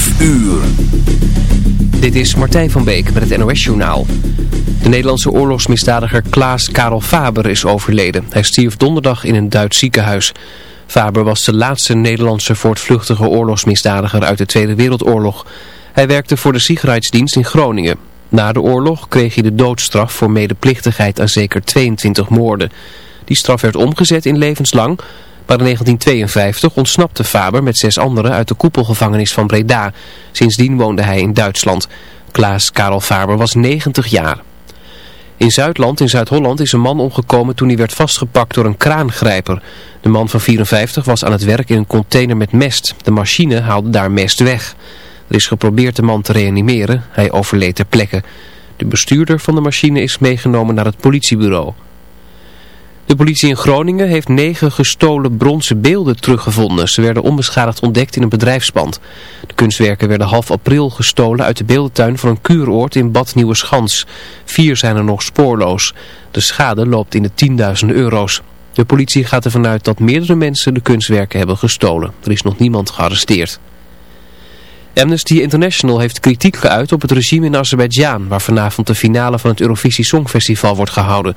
5 uur. Dit is Martijn van Beek met het NOS-journaal. De Nederlandse oorlogsmisdadiger Klaas Karel Faber is overleden. Hij stierf donderdag in een Duits ziekenhuis. Faber was de laatste Nederlandse voortvluchtige oorlogsmisdadiger uit de Tweede Wereldoorlog. Hij werkte voor de Sicherheidsdienst in Groningen. Na de oorlog kreeg hij de doodstraf voor medeplichtigheid aan zeker 22 moorden. Die straf werd omgezet in levenslang... Maar in 1952 ontsnapte Faber met zes anderen uit de koepelgevangenis van Breda. Sindsdien woonde hij in Duitsland. Klaas Karel Faber was 90 jaar. In Zuidland in Zuid-Holland is een man omgekomen toen hij werd vastgepakt door een kraangrijper. De man van 54 was aan het werk in een container met mest. De machine haalde daar mest weg. Er is geprobeerd de man te reanimeren. Hij overleed ter plekke. De bestuurder van de machine is meegenomen naar het politiebureau. De politie in Groningen heeft negen gestolen bronzen beelden teruggevonden. Ze werden onbeschadigd ontdekt in een bedrijfspand. De kunstwerken werden half april gestolen uit de beeldentuin van een kuuroord in Bad Nieuweschans. Vier zijn er nog spoorloos. De schade loopt in de tienduizenden euro's. De politie gaat ervan uit dat meerdere mensen de kunstwerken hebben gestolen. Er is nog niemand gearresteerd. Amnesty International heeft kritiek geuit op het regime in Azerbeidzjan... waar vanavond de finale van het Eurovisie Songfestival wordt gehouden...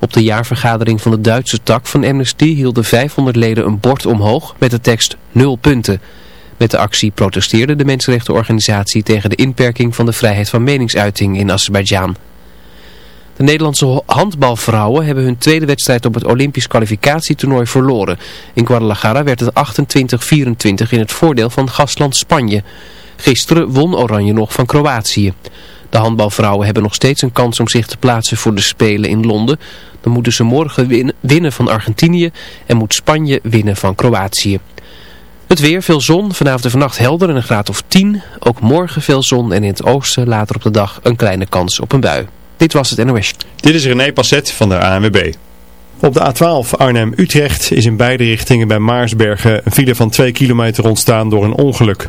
Op de jaarvergadering van de Duitse tak van Amnesty hielden 500 leden een bord omhoog met de tekst 0 punten. Met de actie protesteerde de mensenrechtenorganisatie tegen de inperking van de vrijheid van meningsuiting in Azerbeidzjan. De Nederlandse handbalvrouwen hebben hun tweede wedstrijd op het Olympisch kwalificatietoernooi verloren. In Guadalajara werd het 28-24 in het voordeel van gastland Spanje. Gisteren won Oranje nog van Kroatië. De handbalvrouwen hebben nog steeds een kans om zich te plaatsen voor de Spelen in Londen. Dan moeten ze morgen winnen van Argentinië en moet Spanje winnen van Kroatië. Het weer, veel zon, vanavond en vannacht helder en een graad of 10. Ook morgen veel zon en in het oosten later op de dag een kleine kans op een bui. Dit was het NOS. Dit is René Passet van de ANWB. Op de A12 Arnhem-Utrecht is in beide richtingen bij Maarsbergen een file van 2 kilometer ontstaan door een ongeluk.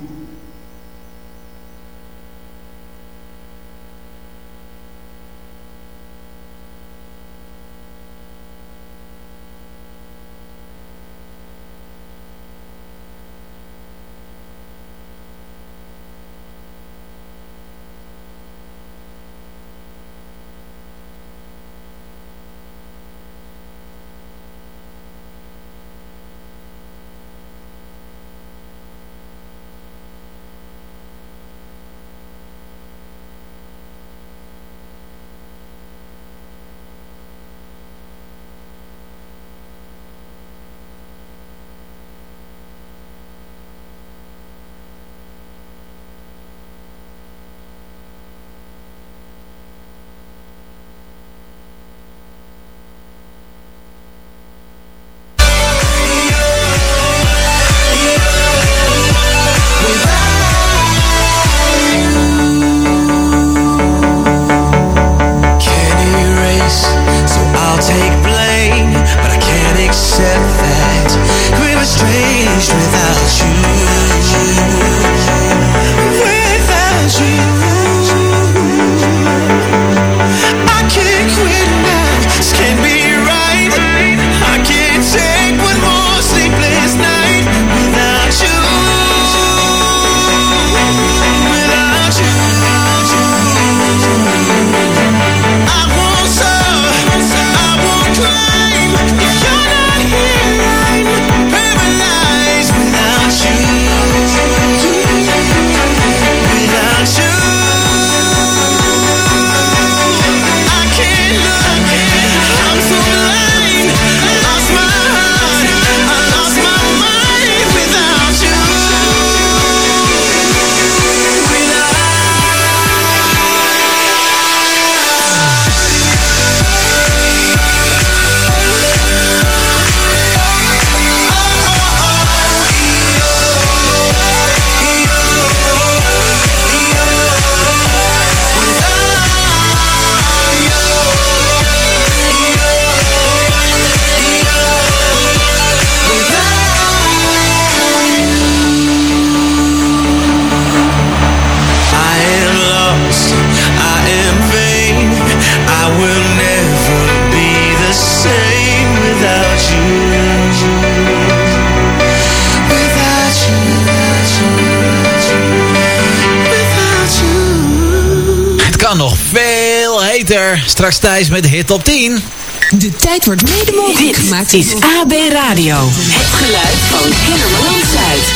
Straks Thijs met Hit op 10. De tijd wordt mede mogelijk gemaakt. is AB Radio. Het geluid van Kennemerland Zuid.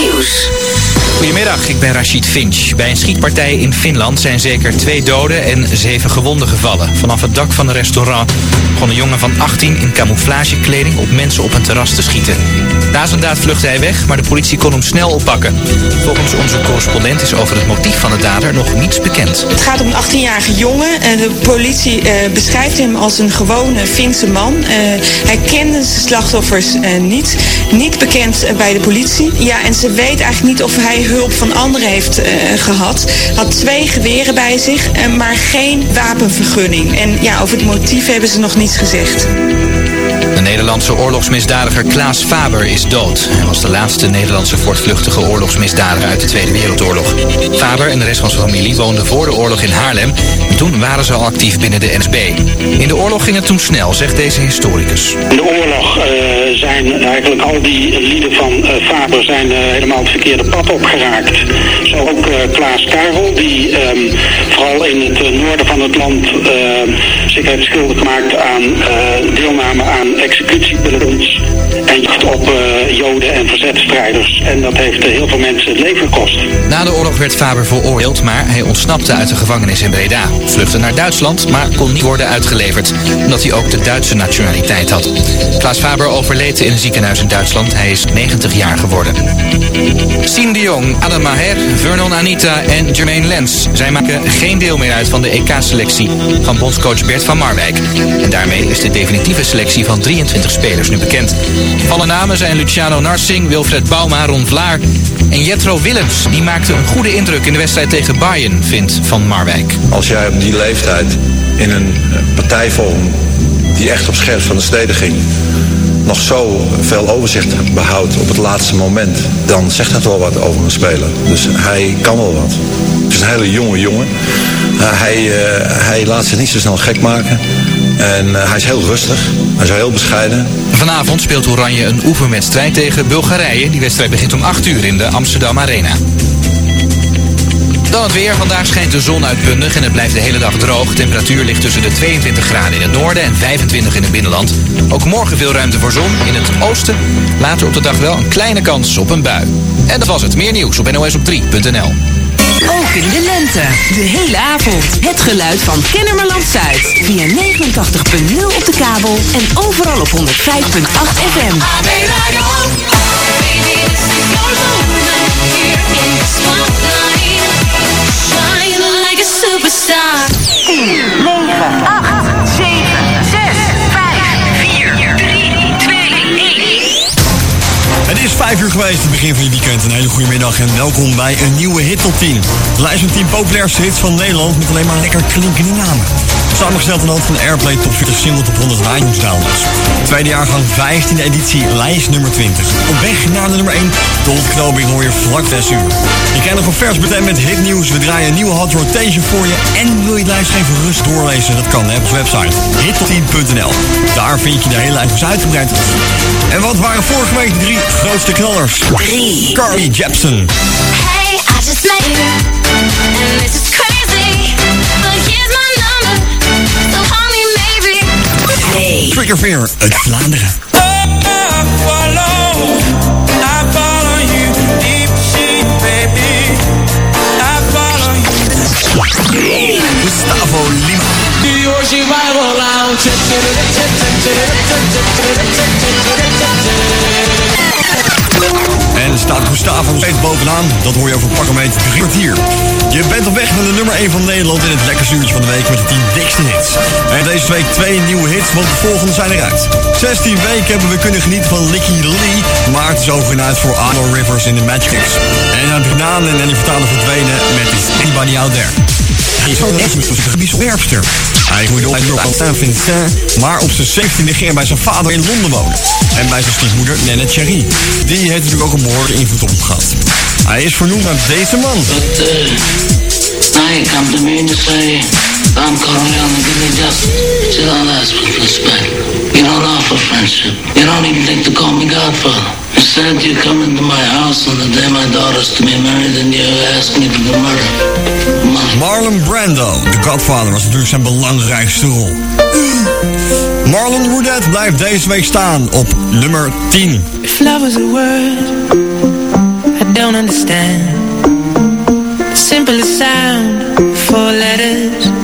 Nieuws. Goedemiddag, ik ben Rashid Finch. Bij een schietpartij in Finland zijn zeker twee doden en zeven gewonden gevallen. Vanaf het dak van een restaurant begon een jongen van 18 in camouflagekleding op mensen op een terras te schieten. Na zijn daad vluchtte hij weg, maar de politie kon hem snel oppakken. Volgens onze correspondent is over het motief van de dader nog niets bekend. Het gaat om een 18-jarige jongen. En de politie eh, beschrijft hem als een gewone Finse man. Eh, hij kende zijn slachtoffers eh, niet. Niet bekend bij de politie. Ja, en ze weet eigenlijk niet of hij hulp van anderen heeft eh, gehad. Had twee geweren bij zich, eh, maar geen wapenvergunning. En ja, over het motief hebben ze nog niets gezegd. De Nederlandse oorlogsmisdadiger Klaas Faber is dood. Hij was de laatste Nederlandse voortvluchtige oorlogsmisdadiger uit de Tweede Wereldoorlog. Faber en de rest van zijn familie woonden voor de oorlog in Haarlem. En toen waren ze al actief binnen de NSB. In de oorlog ging het toen snel, zegt deze historicus. In de oorlog eh, zijn eigenlijk al die lieden van eh, Faber zijn eh, helemaal het verkeerde pad opgeraakt. Zo ook Klaas Karel, die ehm, vooral in het noorden van het land eh, zich heeft schuldig gemaakt aan deelname aan executiepelotons en jacht op eh, joden en verzetstrijders. En dat heeft eh, heel veel mensen het leven gekost. Na de oorlog werd Faber veroordeeld, maar hij ontsnapte uit de gevangenis in Breda. Vluchtte naar Duitsland, maar kon niet worden uitgeleverd, omdat hij ook de Duitse nationaliteit had. Klaas Faber overleed in een ziekenhuis in Duitsland. Hij is 90 jaar geworden. Sien de Jong, Adam Maher, Vernon Anita en Jermaine Lens. Zij maken geen deel meer uit van de EK-selectie van bondscoach Bert van Marwijk. En daarmee is de definitieve selectie van 23 spelers nu bekend. Alle namen zijn Luciano Narsing, Wilfred Bauma, Ron Vlaar en Jetro Willems. Die maakte een goede indruk in de wedstrijd tegen Bayern, vindt Van Marwijk. Als jij op die leeftijd in een eh, partijvorm die echt op scherp van de steden ging, nog zo veel overzicht behoudt op het laatste moment, dan zegt dat wel wat over een speler. Dus hij kan wel wat. Het is een hele jonge jongen. Eh, hij, eh, hij laat zich niet zo snel gek maken. En eh, hij is heel rustig. Hij is heel bescheiden. Vanavond speelt Oranje een oefenwedstrijd tegen Bulgarije. Die wedstrijd begint om 8 uur in de Amsterdam Arena. Dan het weer. Vandaag schijnt de zon uitbundig en het blijft de hele dag droog. De temperatuur ligt tussen de 22 graden in het noorden en 25 in het binnenland. Ook morgen veel ruimte voor zon. In het oosten later op de dag wel een kleine kans op een bui. En dat was het. Meer nieuws op nosop3.nl. Ook in de lente. De hele avond. Het geluid van Kennemerland Zuid. Via 89.0 op de kabel en overal op 105.8 FM. Superstar. 10, 9, 8, 7, 6, 5, 4, 3, 2, 1. Het is 5 uur geweest, het begin van je weekend. Een hele goede middag en welkom bij een nieuwe hit top 10. De lijst van 10 populairste hits van Nederland met alleen maar lekker klinkende namen. Samengesteld aan de hand van de Airplay Top 40 Single Top 100 iTunes downloads. Tweede jaargang 15e editie, lijst nummer 20. Op weg naar de nummer 1, de ontknoping hoor je vlak 6 uur. Je kent nog een vers meteen met hitnieuws. We draaien een nieuwe hot rotation voor je. En wil je het lijst even rust doorlezen? Dat kan hè, op onze website hit10.nl. Daar vind je de hele lijst uitgebreid. En wat waren vorige week de drie grootste knallers? 3. Carly Jepsen. Hey, I just met you, and this is crazy. Hey. Trigger Fear uit Vlaanderen. Gustavo Lima. E hoje staat steeds bovenaan. Dat hoor je over pak een drie. Je bent op weg naar de nummer 1 van Nederland in het lekkerste uurtje van de week met de 10 dikste hits. En deze week twee nieuwe hits, want de volgende zijn eruit. 16 weken hebben we kunnen genieten van Licky Lee, maar het is over en uit voor Arno Rivers in de Matchfix. En dan Banaan en die vertalen verdwenen met Is Anybody Out There. Hij is een werpster. Hij groeide op in Saint-Vincent, maar op zijn 17e ging hij bij zijn vader in Londen wonen. En bij zijn stiefmoeder Nanette Cherry. Die heeft natuurlijk ook een behoorlijke invloed op hem gehad. Hij is vernoemd naar deze man. But uh, now you come to me and you say, I'm Corleone give me just. You don't ask for respect. You don't offer friendship. You don't even think to call me Godfather. Instead, you come into my house on the day my daughter's to be married and you ask me to do murder. Marlon Brando, The Godfather, was natuurlijk zijn belangrijkste rol. Marlon Roudette blijft deze week staan op nummer 10. If love was a word, I don't understand. The sound, four letters.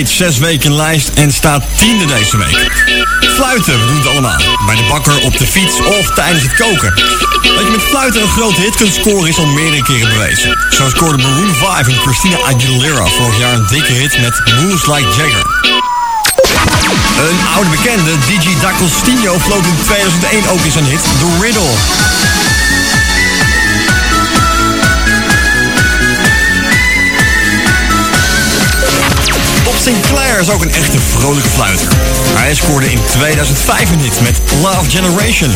8, zes weken in lijst en staat tiende deze week. Fluiten, we doen het allemaal. Bij de bakker, op de fiets of tijdens het koken. Dat je met fluiten een grote hit kunt scoren is al meerdere keren bewezen. Zo scoorde Maroon 5 en Christina Aguilera vorig jaar een dikke hit met Moves Like Jagger. Een oude bekende, DJ D'Agostino, floot in 2001 ook eens een hit, The Riddle. Sinclair is ook een echte vrolijke fluiter. Hij scoorde in 2005 een hit met Love Generation.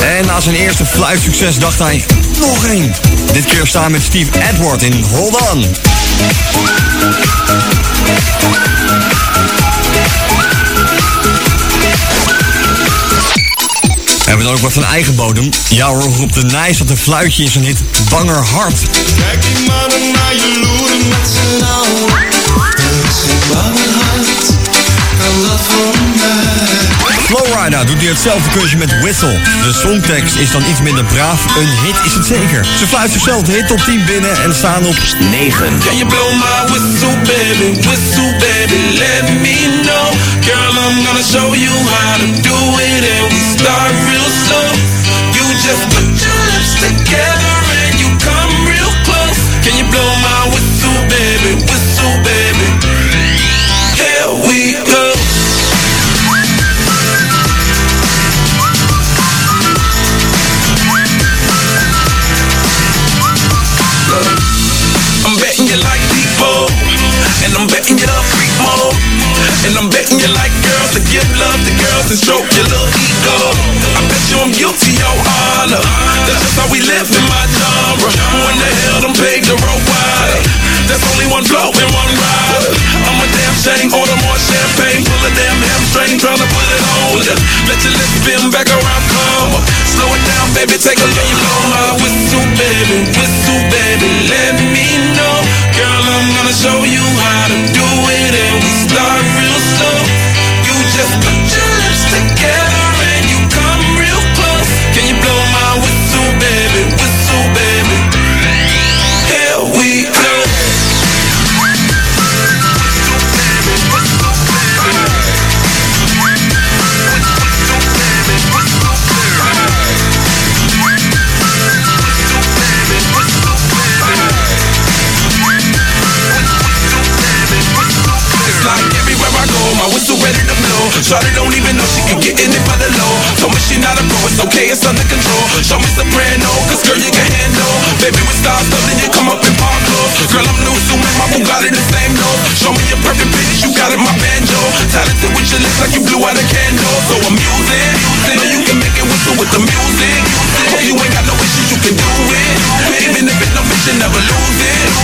En na zijn eerste fluitsucces dacht hij, nog één. Dit keer staan met Steve Edward in Hold On. Hebben we dan ook wat van eigen bodem? Ja hoor, roept de Nijs dat een fluitje in zijn hit Banger Hart. Kijk die mannen naar je loeren met z'n allen. Er is een bange hart, Flowrider doet hier hetzelfde kunstje met Whistle. De songtekst is dan iets minder braaf. Een hit is het zeker. Ze fluit zichzelf de hit top 10 binnen en staan op 9. Can you blow my whistle, baby? Whistle, baby, let me know. Girl, I'm gonna show you how to do it, and we start real slow. You just put your lips together it, my banjo. Talented with your lips like you blew out a candle. So I'm using, know you can make it whistle with the music. Hope you ain't got no issues, you can do it. Even if it's no you never lose it.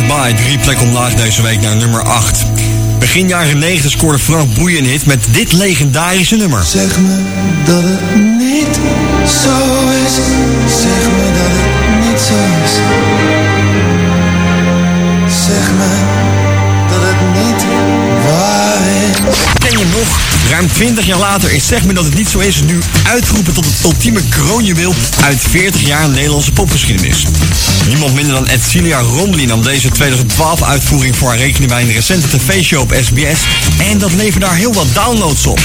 Bye Drie plekken omlaag deze week naar nummer 8. Begin jaren 9 scoorde Frank Boeien hit met dit legendarische nummer. Zeg me dat het niet zo is. Zeg me dat het niet zo is. Zeg me nog ruim 20 jaar later, is zeg me dat het niet zo is, nu uitroepen tot het ultieme kroonjuweel uit 40 jaar Nederlandse popgeschiedenis. Niemand minder dan Edcilia Romli nam deze 2012-uitvoering voor haar rekening bij een recente tv-show op SBS en dat leverde daar heel wat downloads op.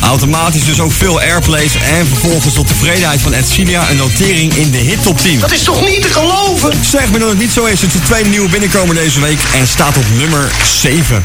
Automatisch dus ook veel airplays en vervolgens tot tevredenheid van Edcilia een notering in de hit top 10. Dat is toch niet te geloven? Zeg me dat het niet zo is, het is de tweede nieuwe binnenkomen deze week en staat op nummer 7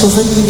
Sufrimiento.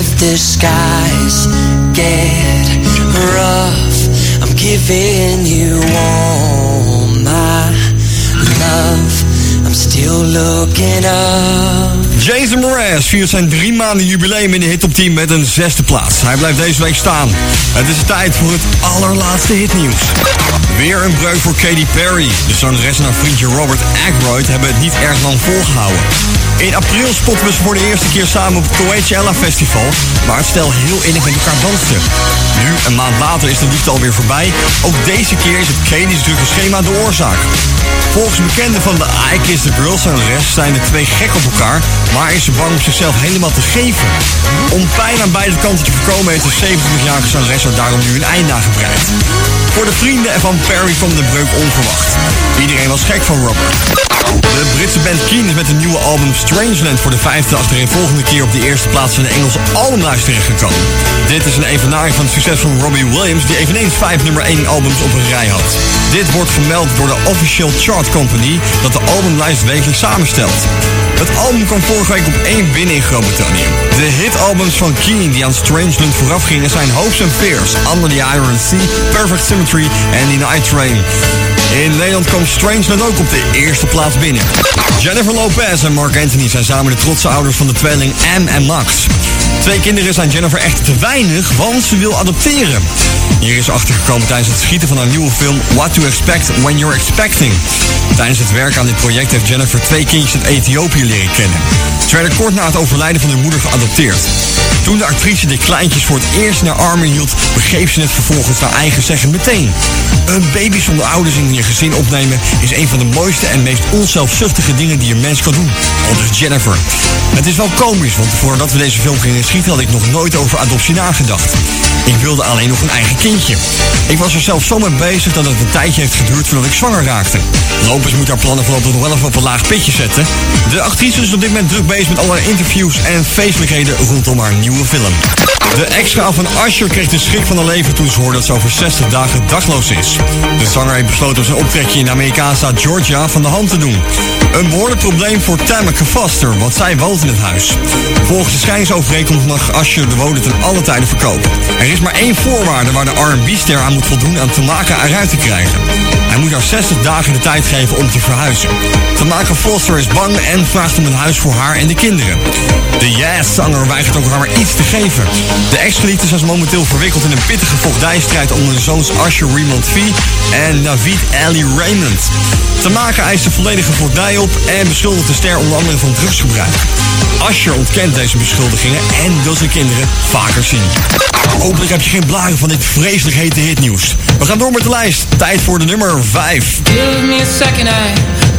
If the skies get rough, I'm giving you all still looking up. Jason Mraz viert zijn drie maanden jubileum in de hit op 10 met een zesde plaats. Hij blijft deze week staan. Het is tijd voor het allerlaatste hitnieuws. Weer een breuk voor Katy Perry. De zangeres en haar vriendje Robert Aykroyd hebben het niet erg lang volgehouden. In april spotten we ze voor de eerste keer samen op het Coachella Festival, waar het stel heel innig met elkaar danste. Nu, een maand later, is de liefde alweer voorbij. Ook deze keer is het Katie's drukke schema de oorzaak. Volgens bekenden van de I Kiss the Girl zangeres zijn de twee gek op elkaar, maar is ze bang om zichzelf helemaal te geven. Om pijn aan beide kanten te voorkomen heeft de 27-jarige zangeres er daarom nu een eind aan gebreid. Voor de vrienden van Perry kwam de breuk onverwacht. Iedereen was gek van Robert. De Britse band Keen is met een nieuwe album Strangeland voor de vijfde achtereenvolgende keer op de eerste plaats van de Engelse albumlijst terechtgekomen. Dit is een evenaring van het succes van Robbie Williams, die eveneens vijf nummer 1 albums op een rij had. Dit wordt vermeld door de Official Chart Company, dat de albumlijst wekelijks samenstelt. Het album kwam vorige week op één binnen in Groot-Brittannië. De hitalbums van Keen die aan Strangeland vooraf gingen zijn Hopes and Fears, Under the Iron Sea, Perfect Symmetry en The Night Train. In Nederland kwam Strangeland ook op de eerste plaats binnen. Jennifer Lopez en Mark Anthony zijn samen de trotse ouders van de tweeling M en Max. Twee kinderen zijn Jennifer echt te weinig, want ze wil adopteren. Hier is achtergekomen tijdens het schieten van haar nieuwe film What to Expect When You're Expecting. Tijdens het werk aan dit project heeft Jennifer twee kindjes uit Ethiopië leren kennen. Ze werden kort na het overlijden van hun moeder geadopteerd. Toen de actrice de kleintjes voor het eerst naar armen hield, begreep ze het vervolgens naar eigen zeggen meteen. Een baby zonder ouders in je gezin opnemen is een van de mooiste en meest onzelfzuchtige dingen die een mens kan doen. Al dus Jennifer. Het is wel komisch, want voordat we deze film gingen schieten had ik nog nooit over adoptie nagedacht. Ik wilde alleen nog een eigen kindje. Ik was er zelf zo mee bezig dat het een tijdje heeft geduurd voordat ik zwanger raakte. Lopez moet haar plannen voorlopig nog wel even op een laag pitje zetten. De actrice is op dit moment druk bezig met allerlei interviews en feestelijkheden rondom haar nieuwe film. De ex-vrouw van Usher kreeg de schrik van haar leven toen ze hoorde dat ze over 60 dagen dagloos is. De zanger heeft besloten zijn optrekje in de Amerikaanse Georgia van de hand te doen. Een behoorlijk probleem voor Tameka Foster, want zij woont in het huis. Volgens de schijnsovereenkomst mag Usher de woning ten alle tijden verkopen. Er is maar één voorwaarde waar de R&B-ster aan moet voldoen aan Tamaka eruit te krijgen. Hij moet haar 60 dagen de tijd geven om te verhuizen. Tamaka Foster is bang en vraagt om een huis voor haar en de kinderen. De Yes-zanger weigert ook haar maar iets te geven. De ex-geliefde is momenteel verwikkeld in een pittige vochtdijstrijd onder de zoons Usher Raymond V en Navid Ali Raymond. Tamaka eist de volledige voogdij op en beschuldigt de ster onder andere van drugsgebruik. Usher ontkent deze beschuldigingen en wil zijn kinderen vaker zien. Hopelijk heb je geen blaren van dit vreselijk hete hitnieuws. We gaan door met de lijst. Tijd voor de nummer 5. Give me a second, I,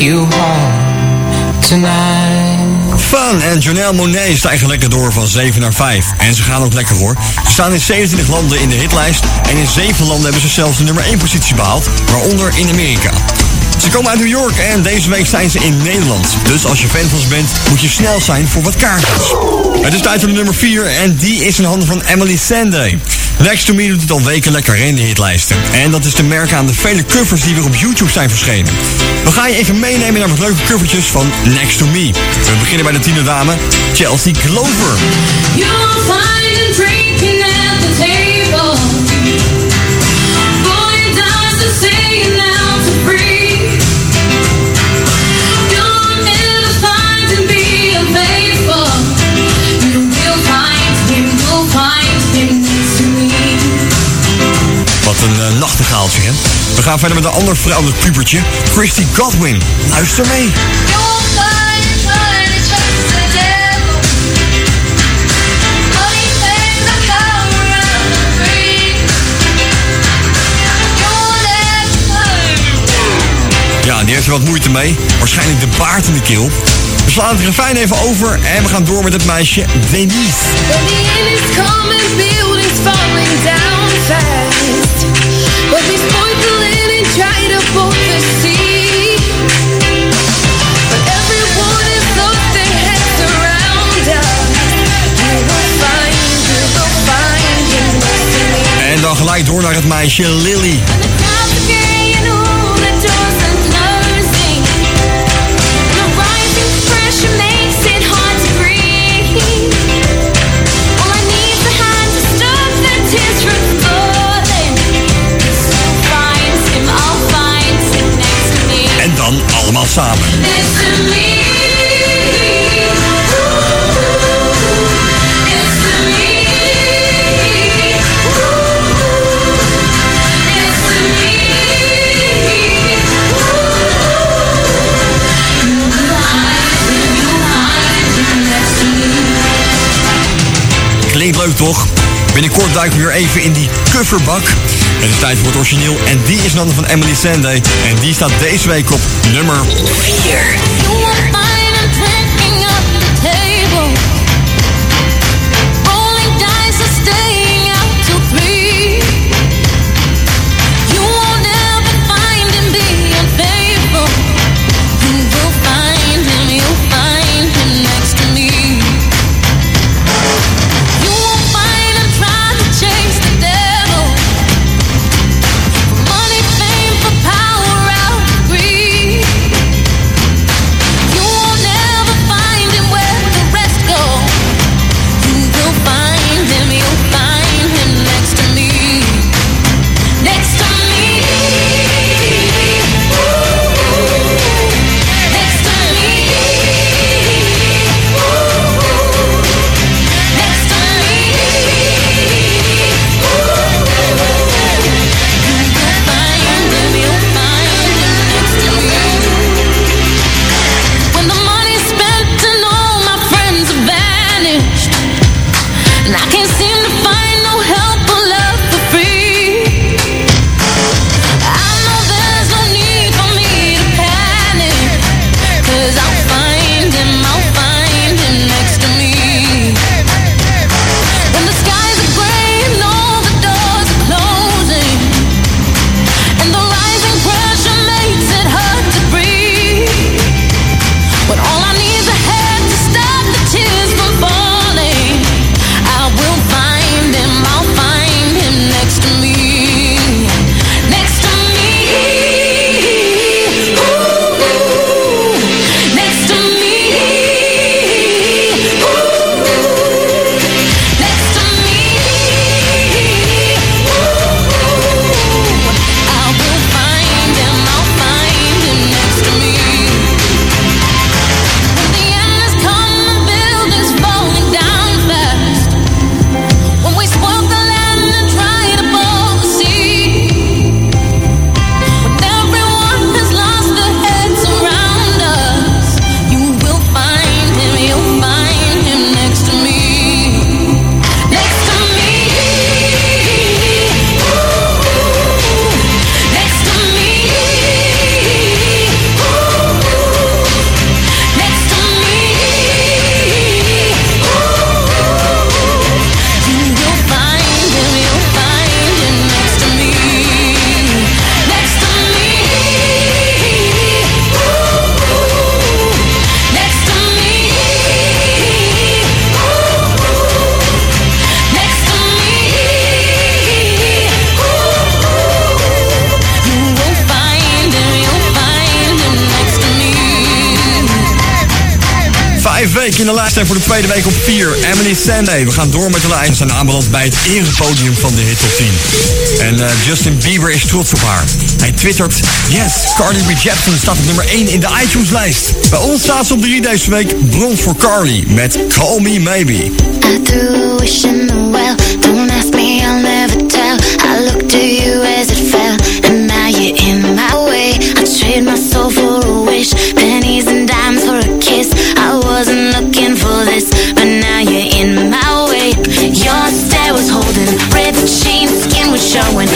you home tonight. Fun en Janelle Monet stijgen lekker door van 7 naar 5. En ze gaan ook lekker hoor. Ze staan in 27 landen in de hitlijst. En in 7 landen hebben ze zelfs de nummer 1 positie behaald. Waaronder in Amerika. Ze komen uit New York en deze week zijn ze in Nederland. Dus als je fan van ze bent, moet je snel zijn voor wat kaartjes. Het is tijd voor de nummer 4 en die is in handen van Emily Sandé. Next to Me doet het al weken lekker in de hitlijsten. En dat is te merken aan de vele covers die weer op YouTube zijn verschenen. We gaan je even meenemen naar wat leuke covertjes van Next to Me. We beginnen bij de tiende dame, Chelsea Glover. Wat een uh, nachtegaaltje, hè? We gaan verder met een ander vrouwelijk pubertje, Christy Godwin. Luister mee. Ja, die heeft er wat moeite mee. Waarschijnlijk de baard in de keel. We slaan het refijn even over en we gaan door met het meisje Denise. Dan gelijk door naar het meisje Lily. Me. Klinkt leuk toch? Binnenkort duiken we weer even in die coverbak. Het is tijd voor het origineel en die is handen van Emily Sandé. En die staat deze week op nummer 4. Weken in de lijst en voor de tweede week op 4. Emily Sandé. We gaan door met de lijst. We zijn aanbeland bij het erepodium van de hit top 10. En eh, Justin Bieber is trots op haar. Hij twittert, yes, Carly. Jepsen staat op nummer 1 in de iTunes lijst. Bij ons staat ze op 3 deze week. Brons voor Carly met Call Me Maybe. I a wish in the well. Don't ask me, I'll never tell. I looked to you as it fell, and now you're in my way. I trade my soul for a wish, pennies and dimes for a kiss. I wasn't looking for this, but now you're in my way. Your stare was holding, jeans, skin was showing.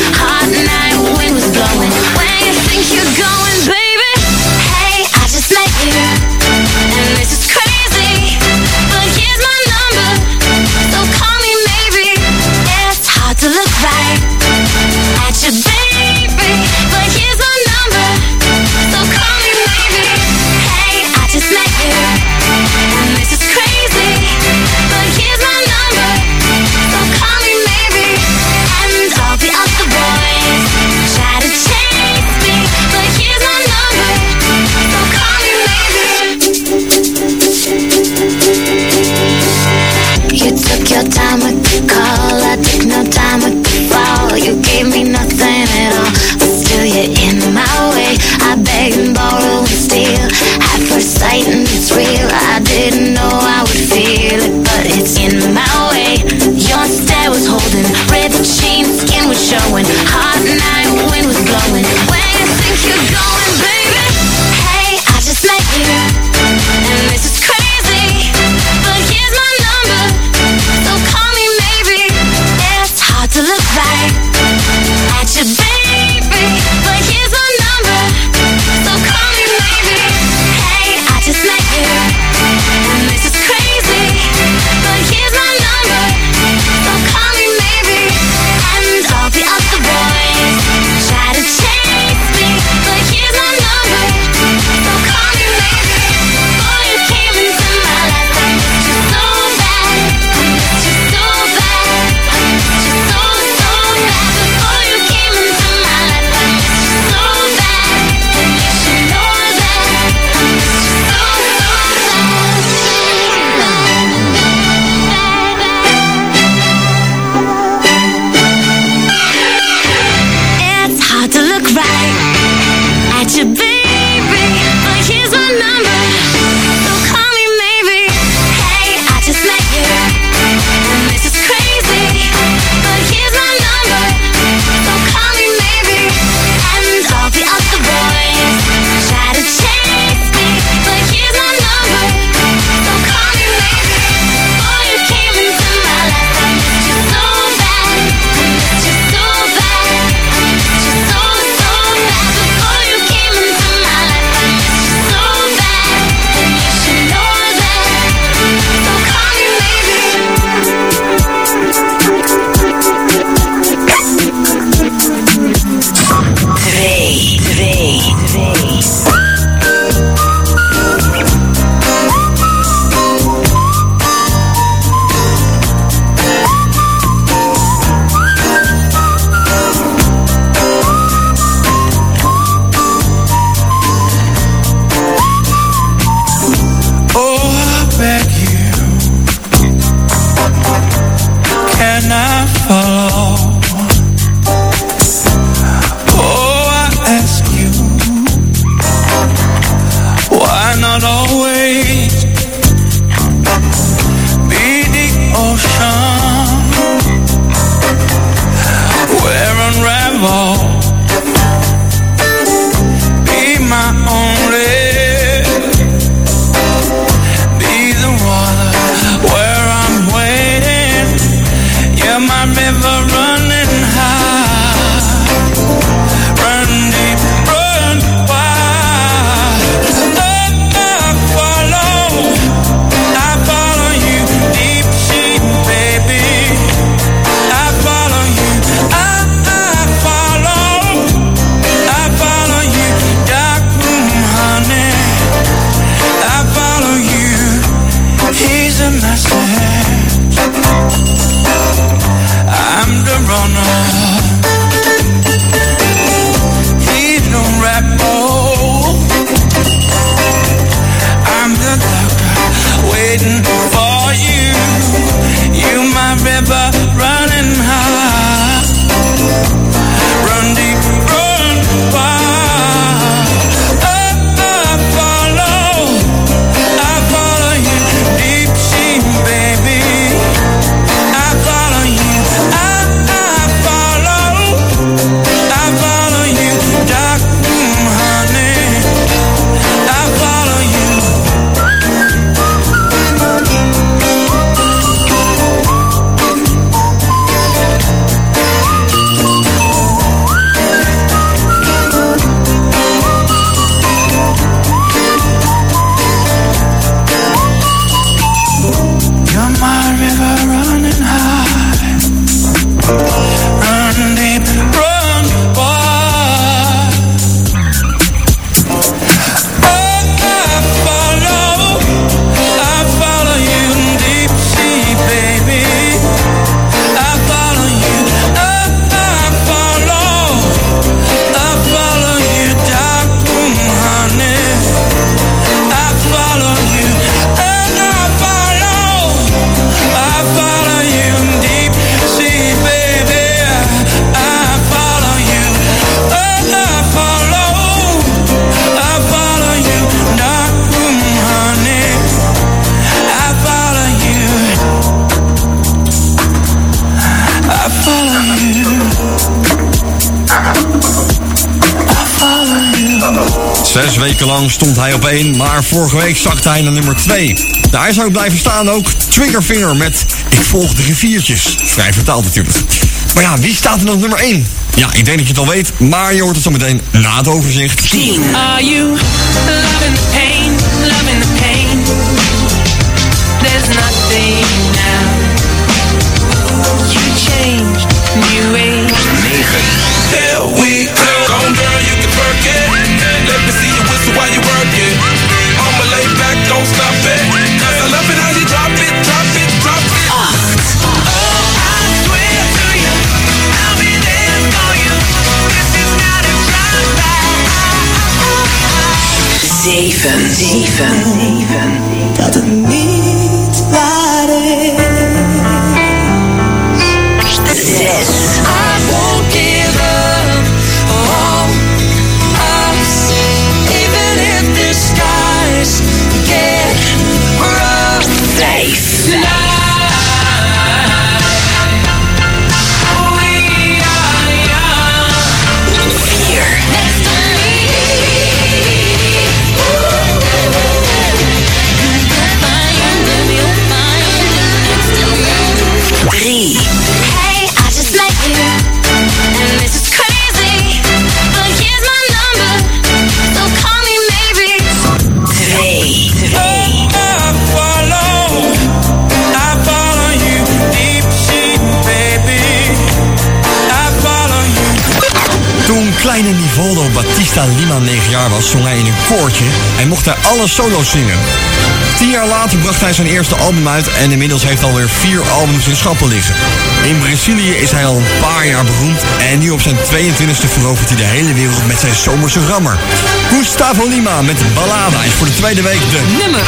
Lang stond hij op één, maar vorige week zakte hij naar nummer 2. Nou, hij zou blijven staan ook Triggerfinger met Ik volg de riviertjes. Vrij vertaald natuurlijk. Maar ja, wie staat er nog op nummer 1? Ja, ik denk dat je het al weet, maar je hoort het zo meteen na het overzicht. 10. Are you loving the pain, loving the pain? There's nothing now. You changed, new age. 9. Here we go. Let me see you whistle while you work it. I'ma lay back, don't stop it. Cause I love it how you drop it, drop it, drop it. Uh. Oh, I swear to you, I'll be there for you. This is not a Zeven. Zeven. Dat het niet kleine Nivoldo Batista Lima 9 jaar was, zong hij in een koortje en mocht hij alle solo's zingen. Tien jaar later bracht hij zijn eerste album uit en inmiddels heeft hij alweer vier albums in schappen liggen. In Brazilië is hij al een paar jaar beroemd en nu op zijn 22e verovert hij de hele wereld met zijn zomerse rammer. Gustavo Lima met Ballada is voor de tweede week de Nummer.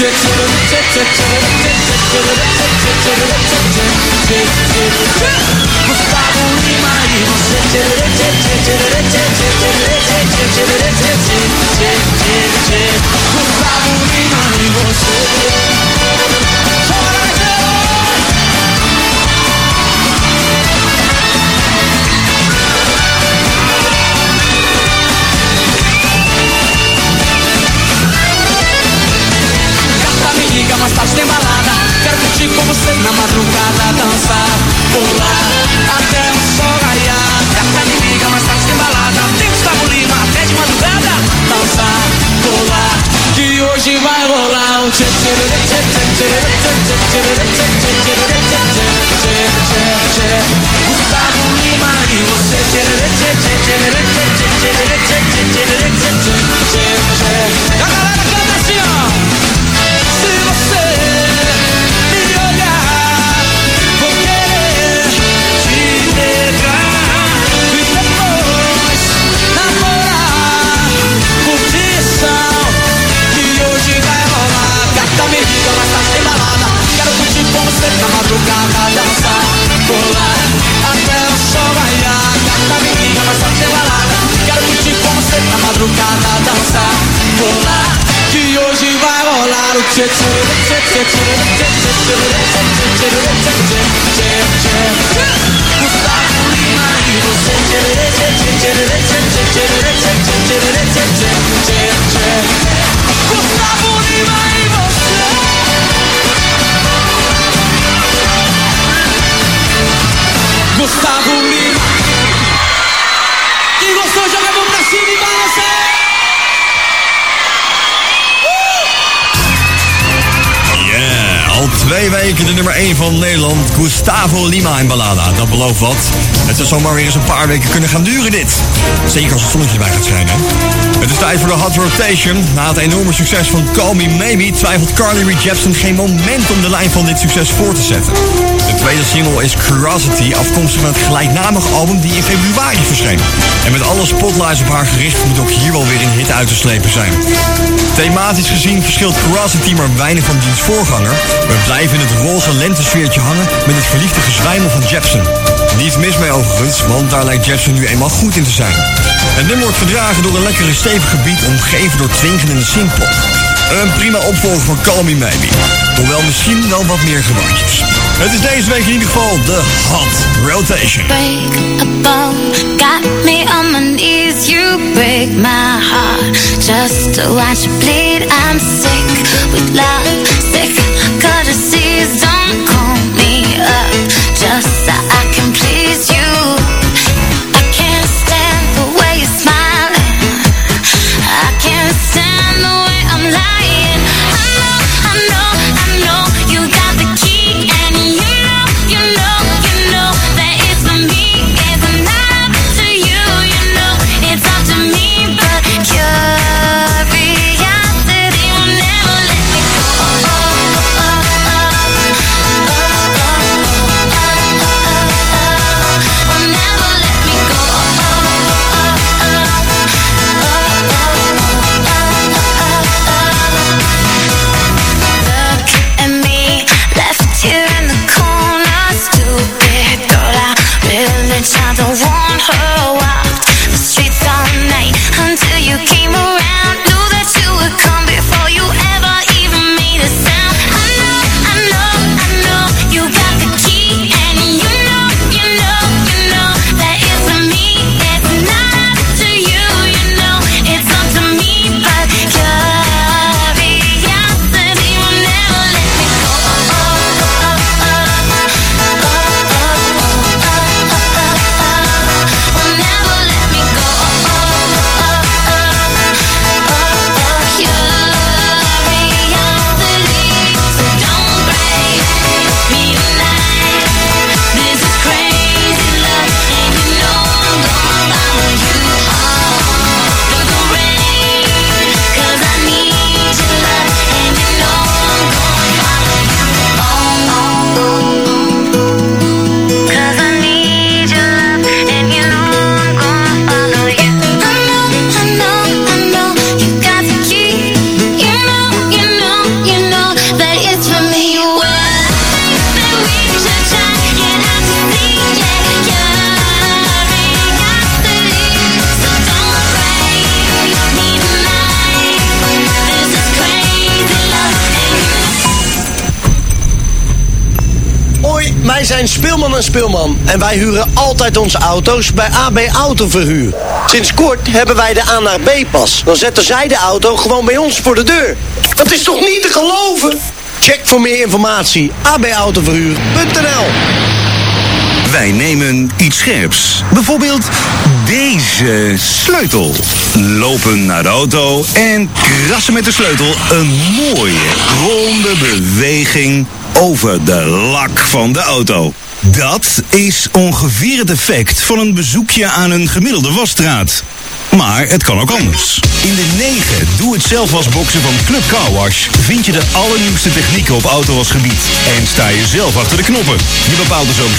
chicks Gustavo Lima e você Gustavo Lima. Twee weken de nummer 1 van Nederland, Gustavo Lima in Ballada. Dat belooft wat. Het zou zomaar weer eens een paar weken kunnen gaan duren dit. Zeker als het zonnetje bij gaat schijnen. Het is tijd voor de Hot Rotation. Na het enorme succes van Call Me Maybe twijfelt Carly Rae Jepsen geen moment om de lijn van dit succes voor te zetten. De tweede single is Curiosity, afkomstig van het gelijknamig album die in februari verscheen. En met alle spotlights op haar gericht moet ook hier wel weer een hit uit te slepen zijn. Thematisch gezien verschilt Curiosity maar weinig van diens voorganger. We blijven in het roze lentesfeertje hangen met het verliefde gezwijmel van Jepsen. Niets mis mee overigens, want daar lijkt Jepsen nu eenmaal goed in te zijn. Het nummer wordt gedragen door een lekkere stevige beat omgeven door twinkelende synthpop. Een prima opvolger van Call Me Maybe. Hoewel misschien wel wat meer gewandjes. Het is deze week in ieder geval de Hot Rotation. break a bone. Got me on my knees, you break my heart. Just to watch you bleed, I'm sick with love, sick courtesies. Speelman en wij huren altijd onze auto's bij AB Autoverhuur. Sinds kort hebben wij de A naar B-pas. Dan zetten zij de auto gewoon bij ons voor de deur. Dat is toch niet te geloven? Check voor meer informatie abautoverhuur.nl Wij nemen iets scherps. Bijvoorbeeld deze sleutel. Lopen naar de auto en krassen met de sleutel een mooie ronde beweging over de lak van de auto. Dat is ongeveer het effect van een bezoekje aan een gemiddelde wasstraat. Maar het kan ook anders. In de 9 doe-het-zelf wasboxen van Club Car Wash vind je de allernieuwste technieken op autowasgebied. En sta je zelf achter de knoppen. Je bepaalt dus ook